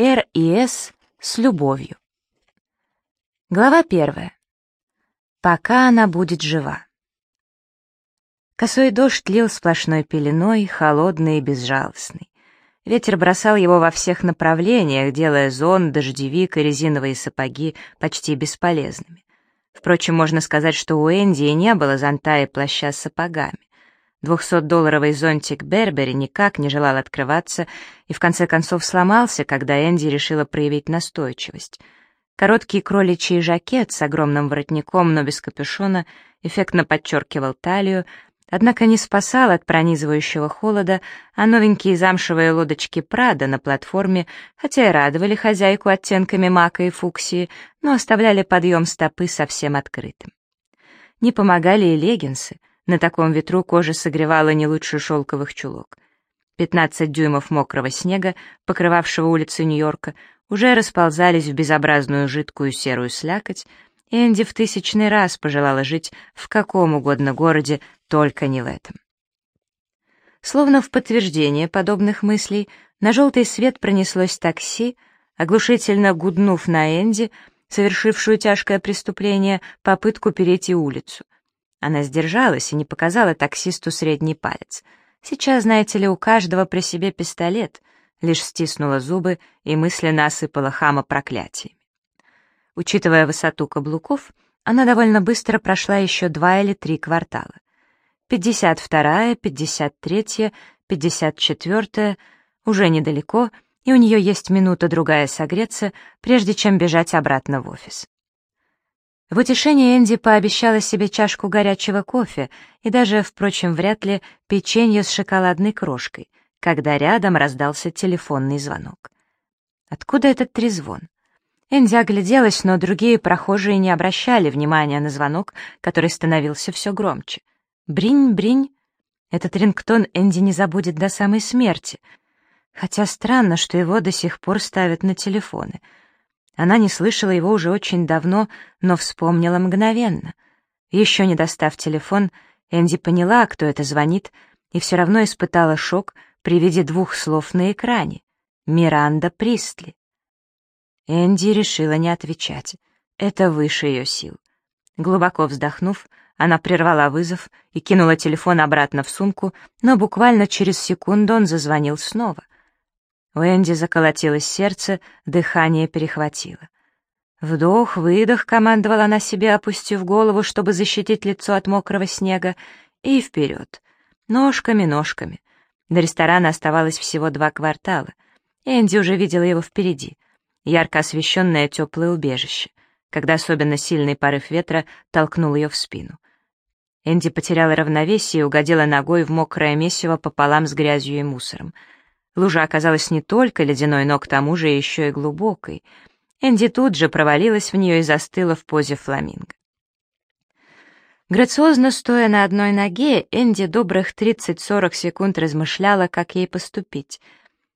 Р и С с любовью. Глава первая. Пока она будет жива. Косой дождь лил сплошной пеленой, холодный и безжалостный. Ветер бросал его во всех направлениях, делая зон, дождевик и резиновые сапоги почти бесполезными. Впрочем, можно сказать, что у Энди и не было зонта и плаща с сапогами. Двухсотдолларовый зонтик Бербери никак не желал открываться и в конце концов сломался, когда Энди решила проявить настойчивость. Короткий кроличий жакет с огромным воротником, но без капюшона, эффектно подчеркивал талию, однако не спасал от пронизывающего холода, а новенькие замшевые лодочки Прада на платформе, хотя и радовали хозяйку оттенками мака и фуксии, но оставляли подъем стопы совсем открытым. Не помогали и леггинсы — на таком ветру кожа согревала не лучше шелковых чулок. 15 дюймов мокрого снега, покрывавшего улицы Нью-Йорка, уже расползались в безобразную жидкую серую слякоть, Энди в тысячный раз пожелала жить в каком угодно городе, только не в этом. Словно в подтверждение подобных мыслей, на желтый свет пронеслось такси, оглушительно гуднув на Энди, совершившую тяжкое преступление, попытку перейти улицу — она сдержалась и не показала таксисту средний палец. Сейчас, знаете ли, у каждого при себе пистолет, лишь стиснула зубы и мысленно осыпала хама проклятиями. Учитывая высоту каблуков, она довольно быстро прошла еще два или три квартала. 52-я, 53-я, 54-я, уже недалеко, и у нее есть минута-другая согреться, прежде чем бежать обратно в офис. В утешение Энди пообещала себе чашку горячего кофе и даже, впрочем, вряд ли печенье с шоколадной крошкой, когда рядом раздался телефонный звонок. Откуда этот трезвон? Энди огляделась, но другие прохожие не обращали внимания на звонок, который становился все громче. Бринь-бринь. Этот рингтон Энди не забудет до самой смерти. Хотя странно, что его до сих пор ставят на телефоны — она не слышала его уже очень давно, но вспомнила мгновенно. Еще не достав телефон, Энди поняла, кто это звонит, и все равно испытала шок при виде двух слов на экране. «Миранда Пристли». Энди решила не отвечать. Это выше ее сил. Глубоко вздохнув, она прервала вызов и кинула телефон обратно в сумку, но буквально через секунду он зазвонил снова — у Энди заколотилось сердце, дыхание перехватило. Вдох, выдох, командовала она себе, опустив голову, чтобы защитить лицо от мокрого снега, и вперед. Ножками, ножками. До ресторана оставалось всего два квартала. Энди уже видела его впереди. Ярко освещенное теплое убежище, когда особенно сильный порыв ветра толкнул ее в спину. Энди потеряла равновесие и угодила ногой в мокрое месиво пополам с грязью и мусором — Лужа оказалась не только ледяной, но к тому же еще и глубокой. Энди тут же провалилась в нее и застыла в позе фламинго. Грациозно стоя на одной ноге, Энди добрых 30-40 секунд размышляла, как ей поступить.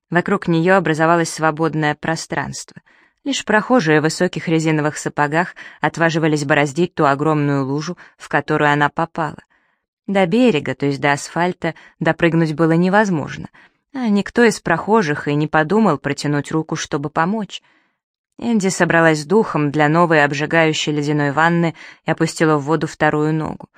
Вокруг нее образовалось свободное пространство. Лишь прохожие в высоких резиновых сапогах отваживались бороздить ту огромную лужу, в которую она попала. До берега, то есть до асфальта, допрыгнуть было невозможно — никто из прохожих и не подумал протянуть руку, чтобы помочь. Энди собралась с духом для новой обжигающей ледяной ванны и опустила в воду вторую ногу.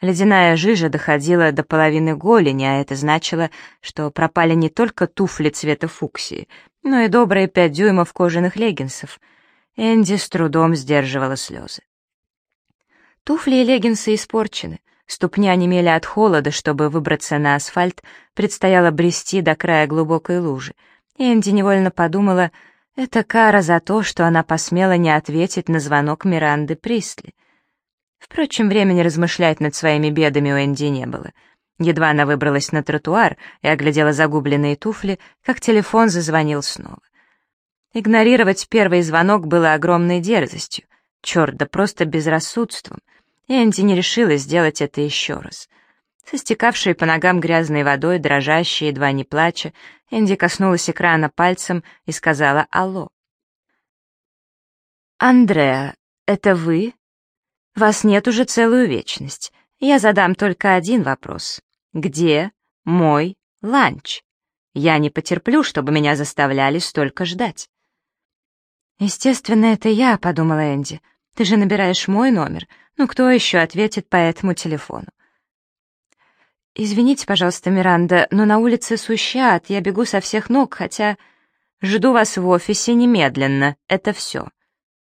Ледяная жижа доходила до половины голени, а это значило, что пропали не только туфли цвета фуксии, но и добрые пять дюймов кожаных леггинсов. Энди с трудом сдерживала слезы. Туфли и леггинсы испорчены — Ступни онемели от холода, чтобы выбраться на асфальт, предстояло брести до края глубокой лужи. Энди невольно подумала, это кара за то, что она посмела не ответить на звонок Миранды Присли. Впрочем, времени размышлять над своими бедами у Энди не было. Едва она выбралась на тротуар и оглядела загубленные туфли, как телефон зазвонил снова. Игнорировать первый звонок было огромной дерзостью. Черт, да просто безрассудством — Энди не решилась сделать это еще раз. Со стекавшей по ногам грязной водой, дрожащей, едва не плача, Энди коснулась экрана пальцем и сказала «Алло». «Андреа, это вы? Вас нет уже целую вечность. Я задам только один вопрос. Где мой ланч?» Я не потерплю, чтобы меня заставляли столько ждать. «Естественно, это я», — подумала Энди. «Ты же набираешь мой номер. Ну, кто еще ответит по этому телефону?» «Извините, пожалуйста, Миранда, но на улице сущат, я бегу со всех ног, хотя...» «Жду вас в офисе немедленно, это все».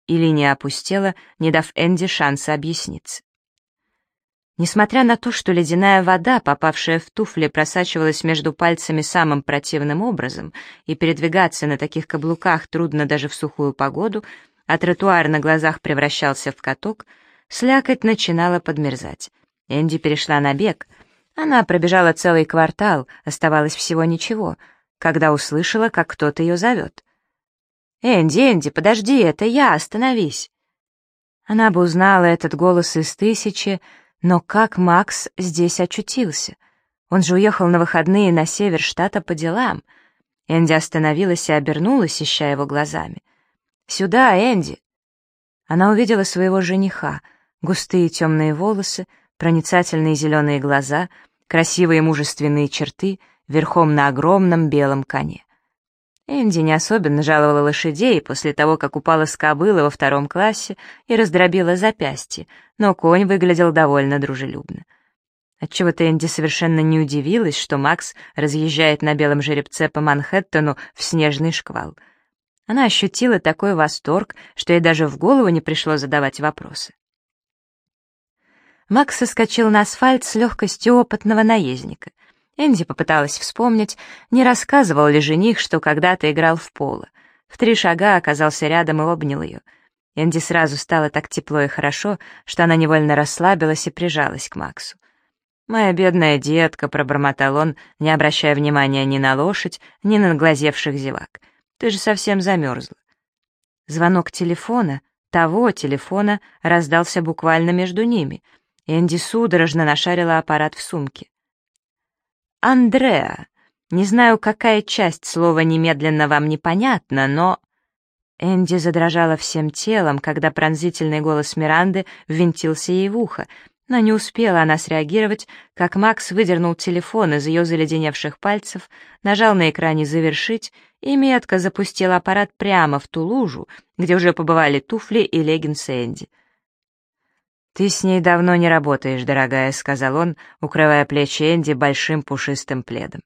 И линия опустела, не дав Энди шанса объясниться. Несмотря на то, что ледяная вода, попавшая в туфли, просачивалась между пальцами самым противным образом, и передвигаться на таких каблуках трудно даже в сухую погоду, а тротуар на глазах превращался в каток, слякоть начинала подмерзать. Энди перешла на бег. Она пробежала целый квартал, оставалось всего ничего, когда услышала, как кто-то ее зовет. «Энди, Энди, подожди, это я, остановись!» Она бы узнала этот голос из тысячи, но как Макс здесь очутился? Он же уехал на выходные на север штата по делам. Энди остановилась и обернулась, ища его глазами. «Сюда, Энди!» Она увидела своего жениха, густые темные волосы, проницательные зеленые глаза, красивые мужественные черты, верхом на огромном белом коне. Энди не особенно жаловала лошадей после того, как упала с кобылы во втором классе и раздробила запястье, но конь выглядел довольно дружелюбно. Отчего-то Энди совершенно не удивилась, что Макс разъезжает на белом жеребце по Манхэттену в снежный шквал. Она ощутила такой восторг, что ей даже в голову не пришло задавать вопросы. Макс соскочил на асфальт с легкостью опытного наездника — Энди попыталась вспомнить, не рассказывал ли жених, что когда-то играл в поло. В три шага оказался рядом и обнял ее. Энди сразу стало так тепло и хорошо, что она невольно расслабилась и прижалась к Максу. «Моя бедная детка», — пробормотал он, не обращая внимания ни на лошадь, ни на наглазевших зевак. «Ты же совсем замерзла». Звонок телефона, того телефона, раздался буквально между ними. Энди судорожно нашарила аппарат в сумке. Андреа. Не знаю, какая часть слова немедленно вам непонятна, но...» Энди задрожала всем телом, когда пронзительный голос Миранды ввинтился ей в ухо, но не успела она среагировать, как Макс выдернул телефон из ее заледеневших пальцев, нажал на экране «Завершить» и метко запустил аппарат прямо в ту лужу, где уже побывали туфли и леггинсы Энди. «Ты с ней давно не работаешь, дорогая», — сказал он, укрывая плечи Энди большим пушистым пледом.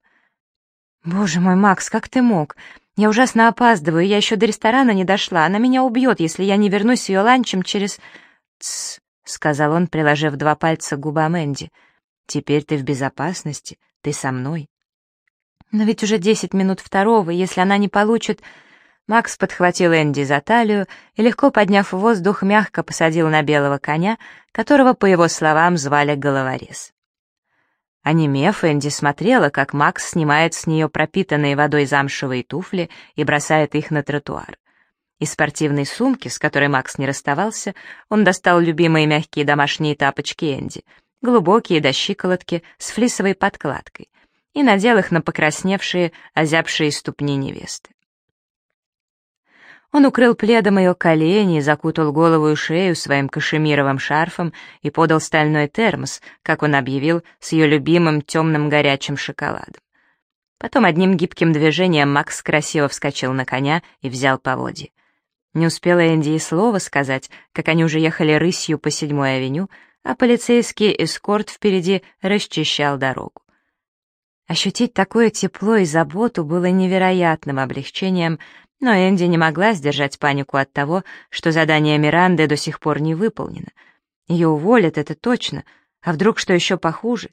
«Боже мой, Макс, как ты мог? Я ужасно опаздываю, я еще до ресторана не дошла. Она меня убьет, если я не вернусь ее ланчем через...» «Тсс», — сказал он, приложив два пальца к губам Энди. «Теперь ты в безопасности, ты со мной». «Но ведь уже десять минут второго, если она не получит...» Макс подхватил Энди за талию и, легко подняв в воздух, мягко посадил на белого коня, которого, по его словам, звали Головорез. Онемев, Энди смотрела, как Макс снимает с нее пропитанные водой замшевые туфли и бросает их на тротуар. Из спортивной сумки, с которой Макс не расставался, он достал любимые мягкие домашние тапочки Энди, глубокие до щиколотки с флисовой подкладкой, и надел их на покрасневшие, озябшие ступни невесты. Он укрыл пледом ее колени, закутал голову и шею своим кашемировым шарфом и подал стальной термос, как он объявил, с ее любимым темным горячим шоколадом. Потом одним гибким движением Макс красиво вскочил на коня и взял поводья. Не успела Энди и слова сказать, как они уже ехали рысью по седьмой авеню, а полицейский эскорт впереди расчищал дорогу. Ощутить такое тепло и заботу было невероятным облегчением, но Энди не могла сдержать панику от того, что задание Миранды до сих пор не выполнено. Ее уволят, это точно, а вдруг что еще похуже?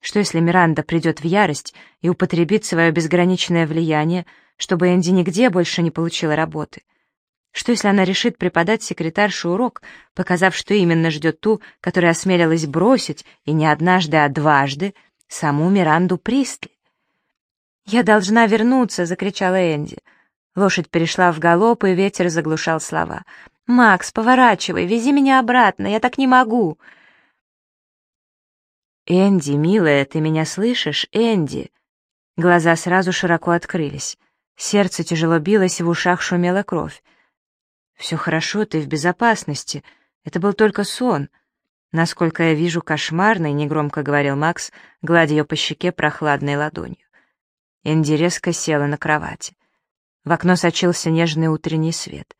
Что если Миранда придет в ярость и употребит свое безграничное влияние, чтобы Энди нигде больше не получила работы? Что если она решит преподать секретарше урок, показав, что именно ждет ту, которая осмелилась бросить, и не однажды, а дважды, саму Миранду Пристли? «Я должна вернуться!» — закричала Энди. Лошадь перешла в галоп, и ветер заглушал слова. «Макс, поворачивай, вези меня обратно, я так не могу!» «Энди, милая, ты меня слышишь? Энди!» Глаза сразу широко открылись. Сердце тяжело билось, в ушах шумела кровь. «Все хорошо, ты в безопасности. Это был только сон. Насколько я вижу, кошмарный», — негромко говорил Макс, гладя ее по щеке прохладной ладонью. Энди резко села на кровати. В окно сочился нежный утренний свет.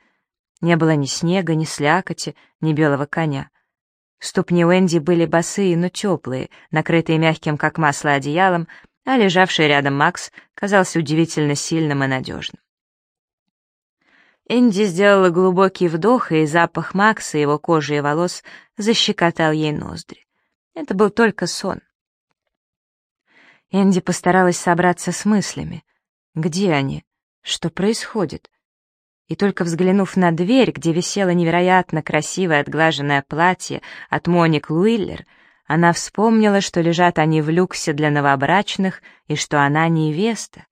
Не было ни снега, ни слякоти, ни белого коня. Ступни Энди были босые, но теплые, накрытые мягким, как масло, одеялом, а лежавший рядом Макс казался удивительно сильным и надежным. Энди сделала глубокий вдох, и запах Макса, его кожи и волос защекотал ей ноздри. Это был только сон. Энди постаралась собраться с мыслями. Где они? Что происходит? И только взглянув на дверь, где висело невероятно красивое отглаженное платье от Моник Луиллер, она вспомнила, что лежат они в люксе для новобрачных и что она невеста.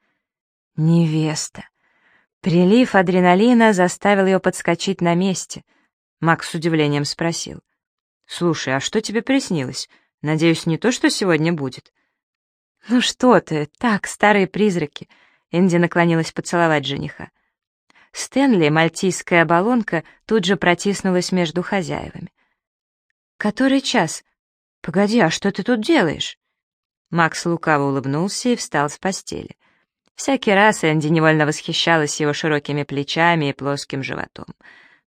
Невеста. Прилив адреналина заставил ее подскочить на месте. Макс с удивлением спросил. «Слушай, а что тебе приснилось? Надеюсь, не то, что сегодня будет?» «Ну что ты, так, старые призраки!» Энди наклонилась поцеловать жениха. Стэнли, мальтийская баллонка, тут же протиснулась между хозяевами. «Который час? Погоди, а что ты тут делаешь?» Макс лукаво улыбнулся и встал с постели. Всякий раз Энди невольно восхищалась его широкими плечами и плоским животом.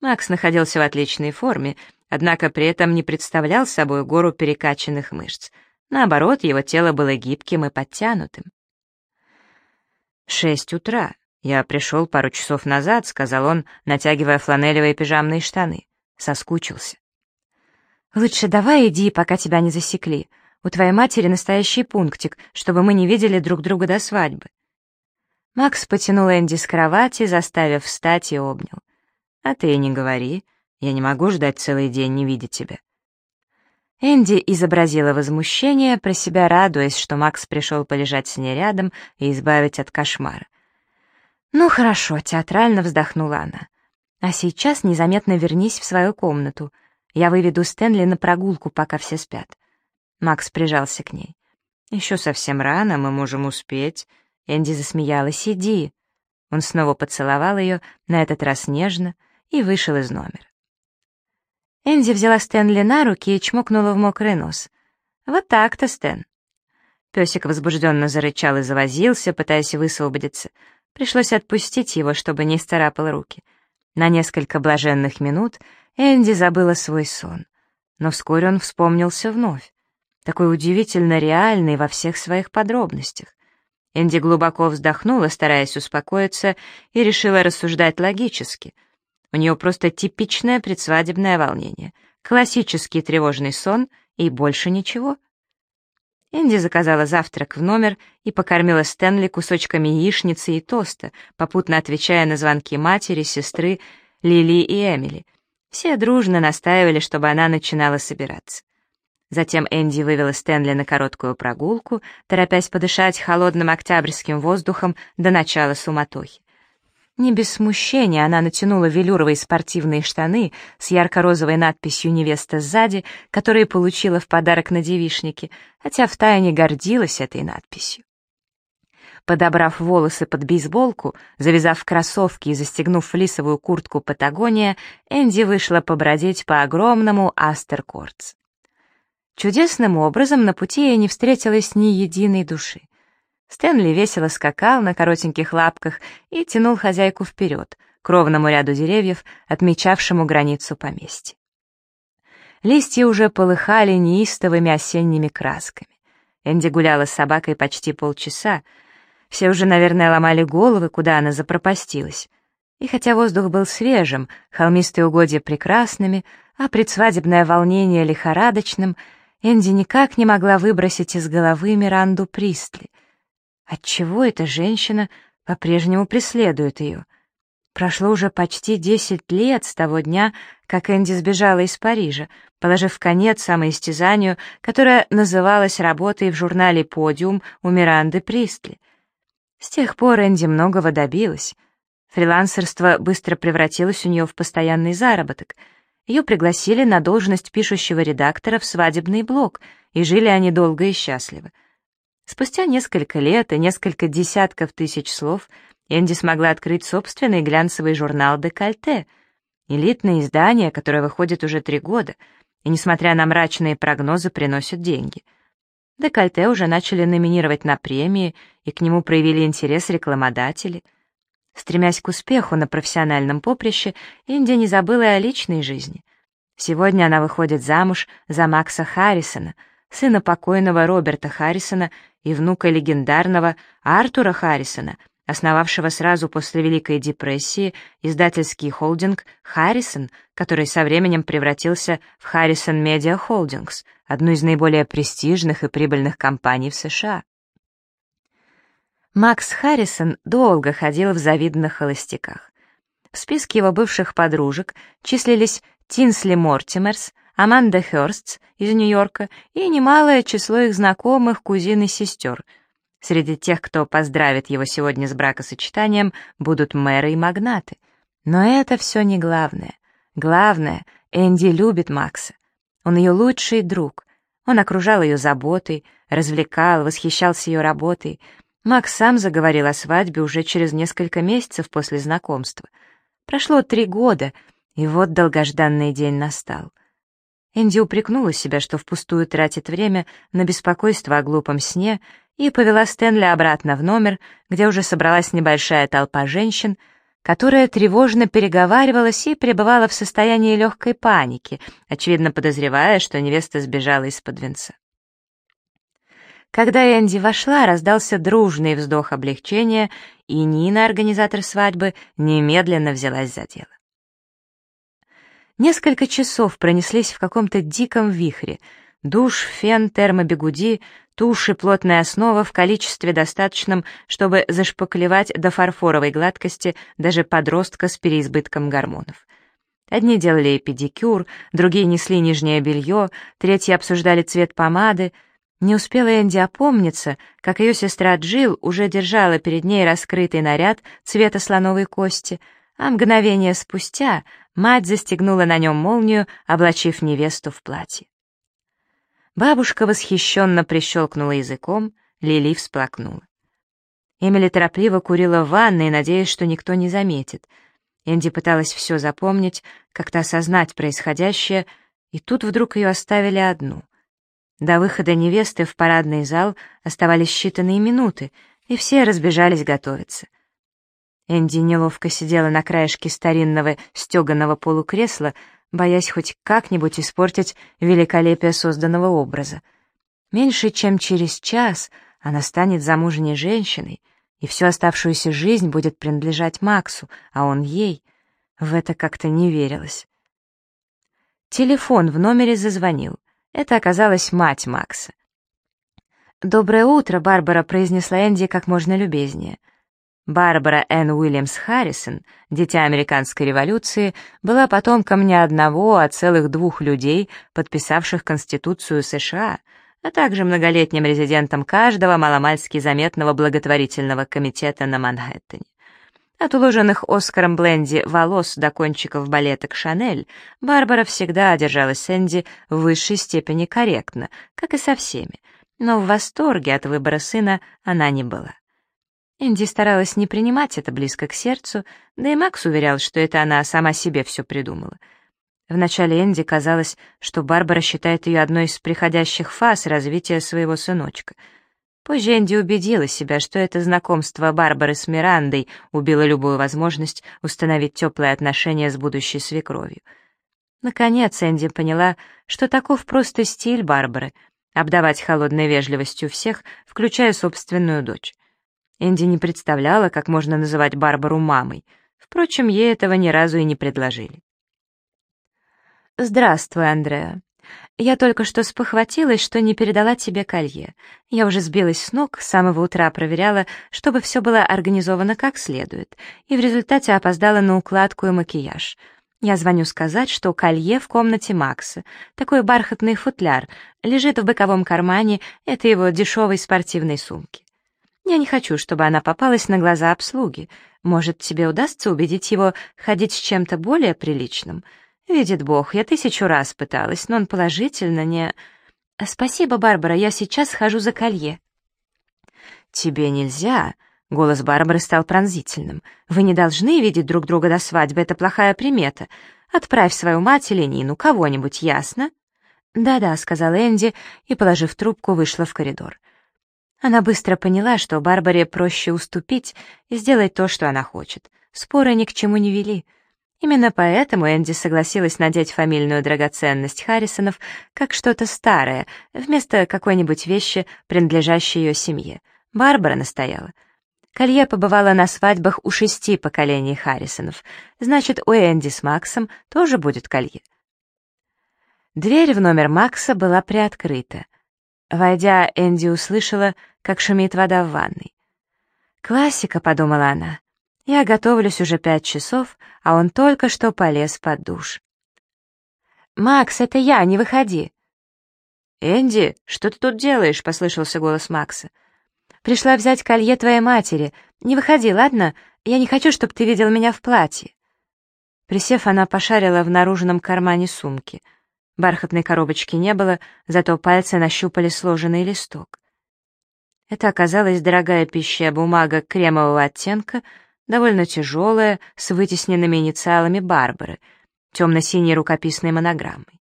Макс находился в отличной форме, однако при этом не представлял собой гору перекачанных мышц. Наоборот, его тело было гибким и подтянутым. «Шесть утра. «Я пришел пару часов назад», — сказал он, натягивая фланелевые пижамные штаны. Соскучился. «Лучше давай иди, пока тебя не засекли. У твоей матери настоящий пунктик, чтобы мы не видели друг друга до свадьбы». Макс потянул Энди с кровати, заставив встать и обнял. «А ты не говори. Я не могу ждать целый день, не видеть тебя». Энди изобразила возмущение, про себя радуясь, что Макс пришел полежать с ней рядом и избавить от кошмара. «Ну хорошо», — театрально вздохнула она. «А сейчас незаметно вернись в свою комнату. Я выведу Стэнли на прогулку, пока все спят». Макс прижался к ней. «Еще совсем рано, мы можем успеть». Энди засмеялась. «Иди». Он снова поцеловал ее, на этот раз нежно, и вышел из номера. Энди взяла Стэнли на руки и чмокнула в мокрый нос. «Вот так-то, Стэн». Песик возбужденно зарычал и завозился, пытаясь высвободиться — Пришлось отпустить его, чтобы не старапал руки. На несколько блаженных минут Энди забыла свой сон. Но вскоре он вспомнился вновь. Такой удивительно реальный во всех своих подробностях. Энди глубоко вздохнула, стараясь успокоиться, и решила рассуждать логически. У нее просто типичное предсвадебное волнение, классический тревожный сон и больше ничего. Энди заказала завтрак в номер и покормила Стэнли кусочками яичницы и тоста, попутно отвечая на звонки матери, сестры, Лили и Эмили. Все дружно настаивали, чтобы она начинала собираться. Затем Энди вывела Стэнли на короткую прогулку, торопясь подышать холодным октябрьским воздухом до начала суматохи. Не без смущения она натянула велюровые спортивные штаны с ярко-розовой надписью «Невеста» сзади, которые получила в подарок на девишнике, хотя втайне гордилась этой надписью. Подобрав волосы под бейсболку, завязав кроссовки и застегнув флисовую куртку «Патагония», Энди вышла побродить по огромному Астеркортс. Чудесным образом на пути ей не встретилось ни единой души. Стэнли весело скакал на коротеньких лапках и тянул хозяйку вперед, к ровному ряду деревьев, отмечавшему границу поместья. Листья уже полыхали неистовыми осенними красками. Энди гуляла с собакой почти полчаса. Все уже, наверное, ломали головы, куда она запропастилась. И хотя воздух был свежим, холмистые угодья прекрасными, а предсвадебное волнение лихорадочным, Энди никак не могла выбросить из головы Миранду Пристли — Отчего эта женщина по-прежнему преследует ее? Прошло уже почти десять лет с того дня, как Энди сбежала из Парижа, положив конец самоистязанию, которое называлось работой в журнале «Подиум» у Миранды Пристли. С тех пор Энди многого добилась. Фрилансерство быстро превратилось у нее в постоянный заработок. Ее пригласили на должность пишущего редактора в свадебный блог, и жили они долго и счастливо — Спустя несколько лет и несколько десятков тысяч слов Энди смогла открыть собственный глянцевый журнал «Декольте», элитное издание, которое выходит уже три года, и, несмотря на мрачные прогнозы, приносит деньги. Декольте уже начали номинировать на премии, и к нему проявили интерес рекламодатели. Стремясь к успеху на профессиональном поприще, Индия не забыла и о личной жизни. Сегодня она выходит замуж за Макса Харрисона, сына покойного Роберта Харрисона и внука легендарного Артура Харрисона, основавшего сразу после Великой депрессии издательский холдинг «Харрисон», который со временем превратился в «Харрисон Медиа Холдингс», одну из наиболее престижных и прибыльных компаний в США. Макс Харрисон долго ходил в завидных холостяках. В списке его бывших подружек числились Тинсли Мортимерс, Аманда Хёрстс из Нью-Йорка и немалое число их знакомых, кузин и сестер — Среди тех, кто поздравит его сегодня с бракосочетанием, будут мэры и магнаты. Но это все не главное. Главное, Энди любит Макса. Он ее лучший друг. Он окружал ее заботой, развлекал, восхищался ее работой. Макс сам заговорил о свадьбе уже через несколько месяцев после знакомства. Прошло три года, и вот долгожданный день настал. Энди упрекнула себя, что впустую тратит время на беспокойство о глупом сне и повела Стэнли обратно в номер, где уже собралась небольшая толпа женщин, которая тревожно переговаривалась и пребывала в состоянии легкой паники, очевидно подозревая, что невеста сбежала из-под венца. Когда Энди вошла, раздался дружный вздох облегчения, и Нина, организатор свадьбы, немедленно взялась за дело. Несколько часов пронеслись в каком-то диком вихре. Душ, фен, термобегуди, Тушь и плотная основа в количестве достаточном, чтобы зашпаклевать до фарфоровой гладкости даже подростка с переизбытком гормонов. Одни делали педикюр, другие несли нижнее белье, третьи обсуждали цвет помады. Не успела Энди опомниться, как ее сестра Джилл уже держала перед ней раскрытый наряд цвета слоновой кости, а мгновение спустя мать застегнула на нем молнию, облачив невесту в платье. Бабушка восхищенно прищелкнула языком, Лили всплакнула. Эмили торопливо курила в ванной, надеясь, что никто не заметит. Энди пыталась все запомнить, как-то осознать происходящее, и тут вдруг ее оставили одну. До выхода невесты в парадный зал оставались считанные минуты, и все разбежались готовиться. Энди неловко сидела на краешке старинного стеганого полукресла, боясь хоть как-нибудь испортить великолепие созданного образа. Меньше чем через час она станет замужней женщиной, и всю оставшуюся жизнь будет принадлежать Максу, а он ей. В это как-то не верилось. Телефон в номере зазвонил. Это оказалась мать Макса. «Доброе утро», — Барбара произнесла Энди как можно любезнее. Барбара Энн Уильямс Харрисон, дитя американской революции, была потомком не одного, а целых двух людей, подписавших Конституцию США, а также многолетним резидентом каждого маломальски заметного благотворительного комитета на Манхэттене. От уложенных Оскаром Бленди волос до кончиков балеток «Шанель» Барбара всегда держалась с Энди в высшей степени корректно, как и со всеми, но в восторге от выбора сына она не была. Энди старалась не принимать это близко к сердцу, да и Макс уверял, что это она сама себе все придумала. Вначале Энди казалось, что Барбара считает ее одной из приходящих фаз развития своего сыночка. Позже Энди убедила себя, что это знакомство Барбары с Мирандой убило любую возможность установить теплые отношения с будущей свекровью. Наконец Энди поняла, что таков просто стиль Барбары — обдавать холодной вежливостью всех, включая собственную дочь. Энди не представляла, как можно называть Барбару мамой. Впрочем, ей этого ни разу и не предложили. «Здравствуй, Андреа. Я только что спохватилась, что не передала тебе колье. Я уже сбилась с ног, с самого утра проверяла, чтобы все было организовано как следует, и в результате опоздала на укладку и макияж. Я звоню сказать, что колье в комнате Макса, такой бархатный футляр, лежит в боковом кармане этой его дешевой спортивной сумки. Я не хочу, чтобы она попалась на глаза обслуги. Может, тебе удастся убедить его ходить с чем-то более приличным? Видит Бог, я тысячу раз пыталась, но он положительно не... Спасибо, Барбара, я сейчас схожу за колье. Тебе нельзя. Голос Барбары стал пронзительным. Вы не должны видеть друг друга до свадьбы, это плохая примета. Отправь свою мать или Нину, кого-нибудь, ясно? «Да-да», — сказала Энди и, положив трубку, вышла в коридор. Она быстро поняла, что Барбаре проще уступить и сделать то, что она хочет. Споры ни к чему не вели. Именно поэтому Энди согласилась надеть фамильную драгоценность Харрисонов как что-то старое, вместо какой-нибудь вещи, принадлежащей ее семье. Барбара настояла. Колье побывало на свадьбах у шести поколений Харрисонов. Значит, у Энди с Максом тоже будет колье. Дверь в номер Макса была приоткрыта. Войдя, Энди услышала, как шумит вода в ванной. «Классика», — подумала она. «Я готовлюсь уже пять часов, а он только что полез под душ». «Макс, это я, не выходи!» «Энди, что ты тут делаешь?» — послышался голос Макса. «Пришла взять колье твоей матери. Не выходи, ладно? Я не хочу, чтобы ты видел меня в платье». Присев, она пошарила в наружном кармане сумки — Бархатной коробочки не было, зато пальцы нащупали сложенный листок. Это оказалась дорогая пищая бумага кремового оттенка, довольно тяжелая, с вытесненными инициалами Барбары, темно-синей рукописной монограммой.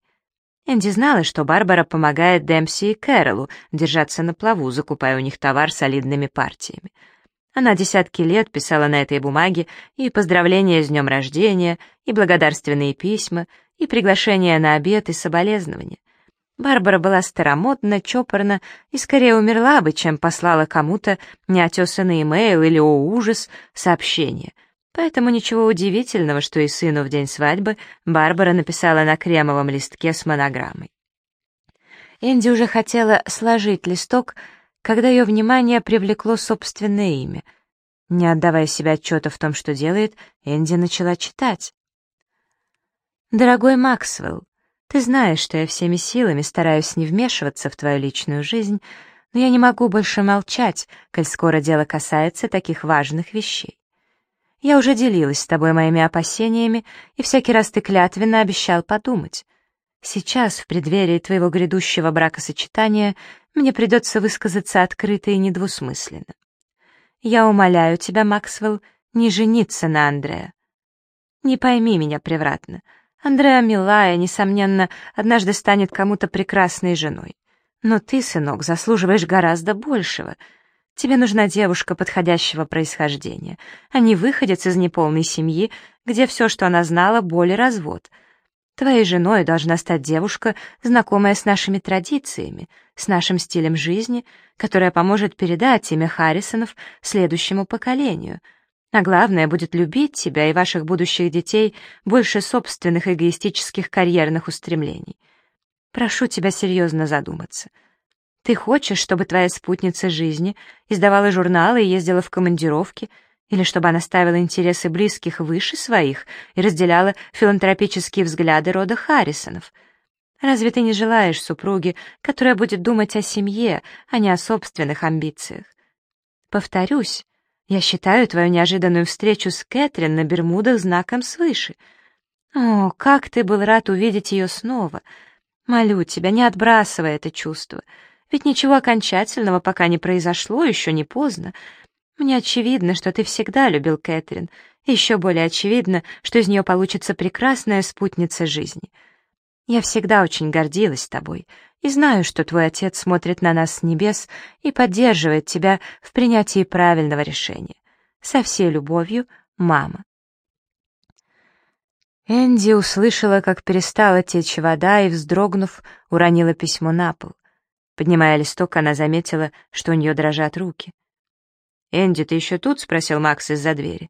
Энди знала, что Барбара помогает Демпси и Кэролу держаться на плаву, закупая у них товар солидными партиями. Она десятки лет писала на этой бумаге и поздравления с днем рождения, и благодарственные письма — и приглашения на обед и соболезнования. Барбара была старомодна, чопорна и скорее умерла бы, чем послала кому-то неотесанный имейл или, о ужас, сообщение. Поэтому ничего удивительного, что и сыну в день свадьбы Барбара написала на кремовом листке с монограммой. Энди уже хотела сложить листок, когда ее внимание привлекло собственное имя. Не отдавая себе отчета в том, что делает, Энди начала читать. «Дорогой Максвелл, ты знаешь, что я всеми силами стараюсь не вмешиваться в твою личную жизнь, но я не могу больше молчать, коль скоро дело касается таких важных вещей. Я уже делилась с тобой моими опасениями, и всякий раз ты клятвенно обещал подумать. Сейчас, в преддверии твоего грядущего бракосочетания, мне придется высказаться открыто и недвусмысленно. Я умоляю тебя, Максвелл, не жениться на Андреа. Не пойми меня превратно — Андреа милая, несомненно, однажды станет кому-то прекрасной женой. Но ты, сынок, заслуживаешь гораздо большего. Тебе нужна девушка подходящего происхождения, а не выходец из неполной семьи, где все, что она знала, боль и развод. Твоей женой должна стать девушка, знакомая с нашими традициями, с нашим стилем жизни, которая поможет передать имя Харрисонов следующему поколению — а главное, будет любить тебя и ваших будущих детей больше собственных эгоистических карьерных устремлений. Прошу тебя серьезно задуматься. Ты хочешь, чтобы твоя спутница жизни издавала журналы и ездила в командировки, или чтобы она ставила интересы близких выше своих и разделяла филантропические взгляды рода Харрисонов? Разве ты не желаешь супруги, которая будет думать о семье, а не о собственных амбициях? Повторюсь, я считаю твою неожиданную встречу с Кэтрин на Бермудах знаком свыше. О, как ты был рад увидеть ее снова. Молю тебя, не отбрасывай это чувство. Ведь ничего окончательного пока не произошло, еще не поздно. Мне очевидно, что ты всегда любил Кэтрин. еще более очевидно, что из нее получится прекрасная спутница жизни. Я всегда очень гордилась тобой и знаю, что твой отец смотрит на нас с небес и поддерживает тебя в принятии правильного решения. Со всей любовью, мама. Энди услышала, как перестала течь вода и, вздрогнув, уронила письмо на пол. Поднимая листок, она заметила, что у нее дрожат руки. «Энди, ты еще тут?» — спросил Макс из-за двери.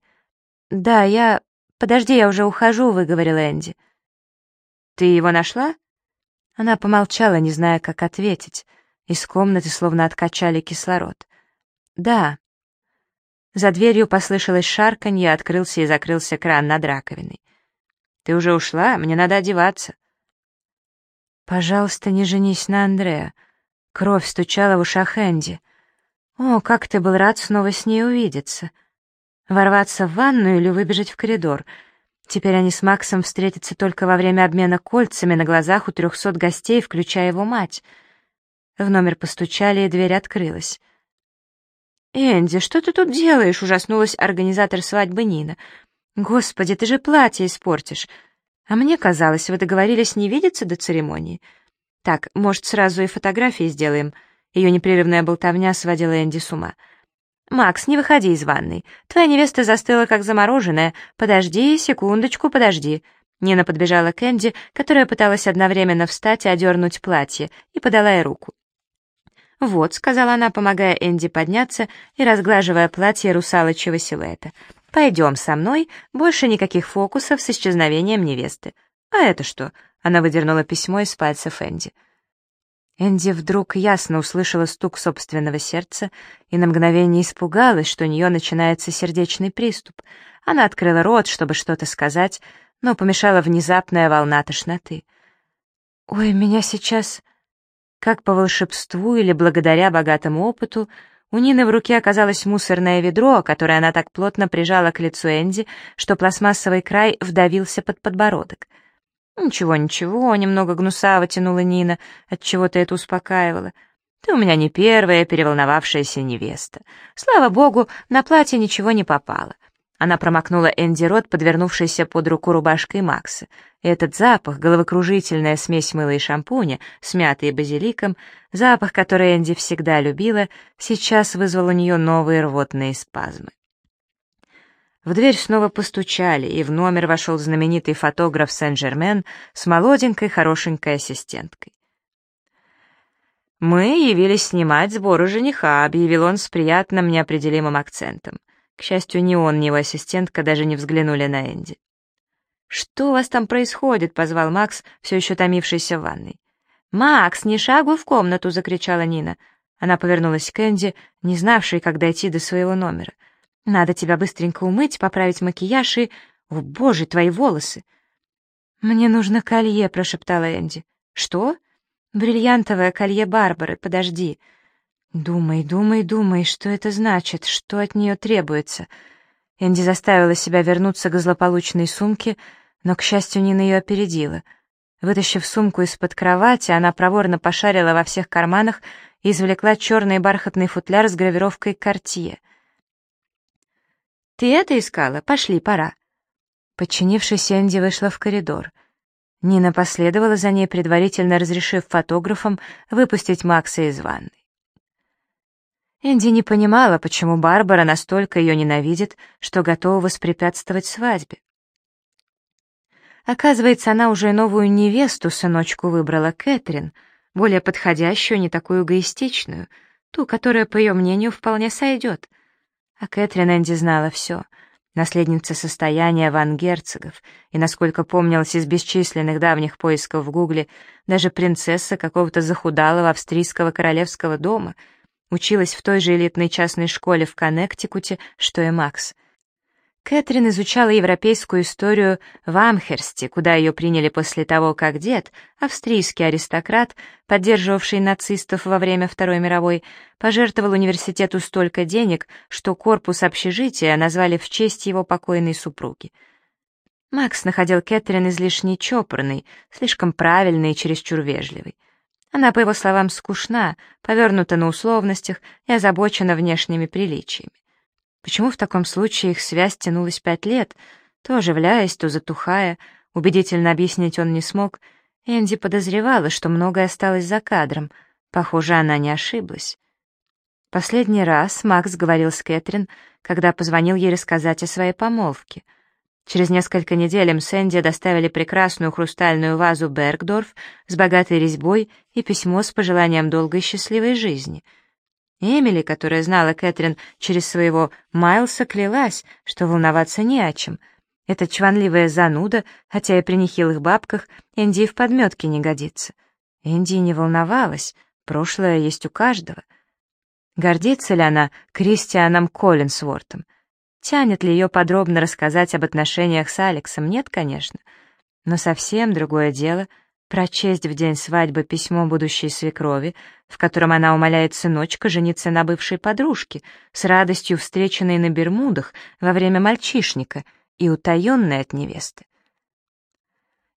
«Да, я... Подожди, я уже ухожу», — выговорил Энди. «Ты его нашла?» Она помолчала, не зная, как ответить. Из комнаты словно откачали кислород. «Да». За дверью послышалось шарканье, открылся и закрылся кран над раковиной. «Ты уже ушла? Мне надо одеваться». «Пожалуйста, не женись на Андреа». Кровь стучала в ушах Энди. «О, как ты был рад снова с ней увидеться!» Ворваться в ванную или выбежать в коридор — Теперь они с Максом встретятся только во время обмена кольцами на глазах у трехсот гостей, включая его мать. В номер постучали, и дверь открылась. «Энди, что ты тут делаешь?» — ужаснулась организатор свадьбы Нина. «Господи, ты же платье испортишь. А мне казалось, вы договорились не видеться до церемонии. Так, может, сразу и фотографии сделаем?» Ее непрерывная болтовня сводила Энди с ума. «Макс, не выходи из ванной. Твоя невеста застыла, как замороженная. Подожди, секундочку, подожди». Нина подбежала к Энди, которая пыталась одновременно встать и одернуть платье, и подала ей руку. «Вот», — сказала она, помогая Энди подняться и разглаживая платье русалочьего силуэта. «Пойдем со мной, больше никаких фокусов с исчезновением невесты». «А это что?» — она выдернула письмо из пальцев Энди. Энди вдруг ясно услышала стук собственного сердца и на мгновение испугалась, что у нее начинается сердечный приступ. Она открыла рот, чтобы что-то сказать, но помешала внезапная волна тошноты. «Ой, меня сейчас...» Как по волшебству или благодаря богатому опыту, у Нины в руке оказалось мусорное ведро, которое она так плотно прижала к лицу Энди, что пластмассовый край вдавился под подбородок. «Ничего, ничего», — немного гнусаво тянула Нина, отчего-то это успокаивала. «Ты у меня не первая переволновавшаяся невеста. Слава богу, на платье ничего не попало. Она промокнула Энди рот, подвернувшейся под руку рубашкой Макса. Этот запах, головокружительная смесь мыла и шампуня, с мятой и базиликом, запах, который Энди всегда любила, сейчас вызвал у нее новые рвотные спазмы. В дверь снова постучали, и в номер вошел знаменитый фотограф Сен-Жермен с молоденькой хорошенькой ассистенткой. «Мы явились снимать сборы жениха», — объявил он с приятным неопределимым акцентом. К счастью, ни он, ни его ассистентка даже не взглянули на Энди. «Что у вас там происходит?» — позвал Макс, все еще томившийся в ванной. «Макс, не шагу в комнату!» — закричала Нина. Она повернулась к Энди, не знавшей, как дойти до своего номера. «Надо тебя быстренько умыть, поправить макияж и... О, боже, твои волосы!» «Мне нужно колье», — прошептала Энди. «Что?» «Бриллиантовое колье Барбары, подожди». Думай, думай, думай, что это значит, что от нее требуется. Энди заставила себя вернуться к злополучной сумке, но, к счастью, Нина ее опередила. Вытащив сумку из-под кровати, она проворно пошарила во всех карманах и извлекла черный бархатный футляр с гравировкой «Кортье». «Ты это искала? Пошли, пора». Подчинившись, Энди вышла в коридор. Нина последовала за ней, предварительно разрешив фотографам выпустить Макса из ванной. Энди не понимала, почему Барбара настолько ее ненавидит, что готова воспрепятствовать свадьбе. Оказывается, она уже новую невесту, сыночку, выбрала Кэтрин, более подходящую, не такую эгоистичную, ту, которая, по ее мнению, вполне сойдет. А Кэтрин Энди знала все. Наследница состояния ван Герцогов, и, насколько помнилось из бесчисленных давних поисков в Гугле, даже принцесса какого-то захудалого австрийского королевского дома — Училась в той же элитной частной школе в Коннектикуте, что и Макс. Кэтрин изучала европейскую историю в Амхерсте, куда ее приняли после того, как дед, австрийский аристократ, поддерживавший нацистов во время Второй мировой, пожертвовал университету столько денег, что корпус общежития назвали в честь его покойной супруги. Макс находил Кэтрин излишне чопорной, слишком правильной и чересчур вежливой. Она, по его словам, скучна, повернута на условностях и озабочена внешними приличиями. Почему в таком случае их связь тянулась пять лет, то оживляясь, то затухая, убедительно объяснить он не смог, Энди подозревала, что многое осталось за кадром. Похоже, она не ошиблась. Последний раз Макс говорил с Кэтрин, когда позвонил ей рассказать о своей помолвке — Через несколько недель им Сэнди доставили прекрасную хрустальную вазу Бергдорф с богатой резьбой и письмо с пожеланием долгой и счастливой жизни. Эмили, которая знала Кэтрин через своего Майлса, клялась, что волноваться не о чем. Эта чванливая зануда, хотя и при нехилых бабках, Энди в подметке не годится. Энди не волновалась, прошлое есть у каждого. Гордится ли она Кристианом Коллинсвортом? Тянет ли ее подробно рассказать об отношениях с Алексом? Нет, конечно. Но совсем другое дело — прочесть в день свадьбы письмо будущей свекрови, в котором она умоляет сыночка жениться на бывшей подружке, с радостью встреченной на Бермудах во время мальчишника и утаенной от невесты.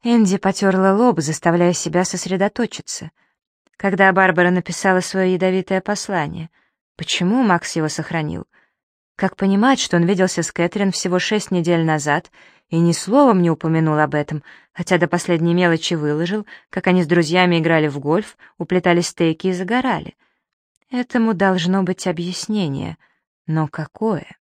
Энди потерла лоб, заставляя себя сосредоточиться. Когда Барбара написала свое ядовитое послание, почему Макс его сохранил? Как понимать, что он виделся с Кэтрин всего шесть недель назад и ни словом не упомянул об этом, хотя до последней мелочи выложил, как они с друзьями играли в гольф, уплетали стейки и загорали? Этому должно быть объяснение. Но какое?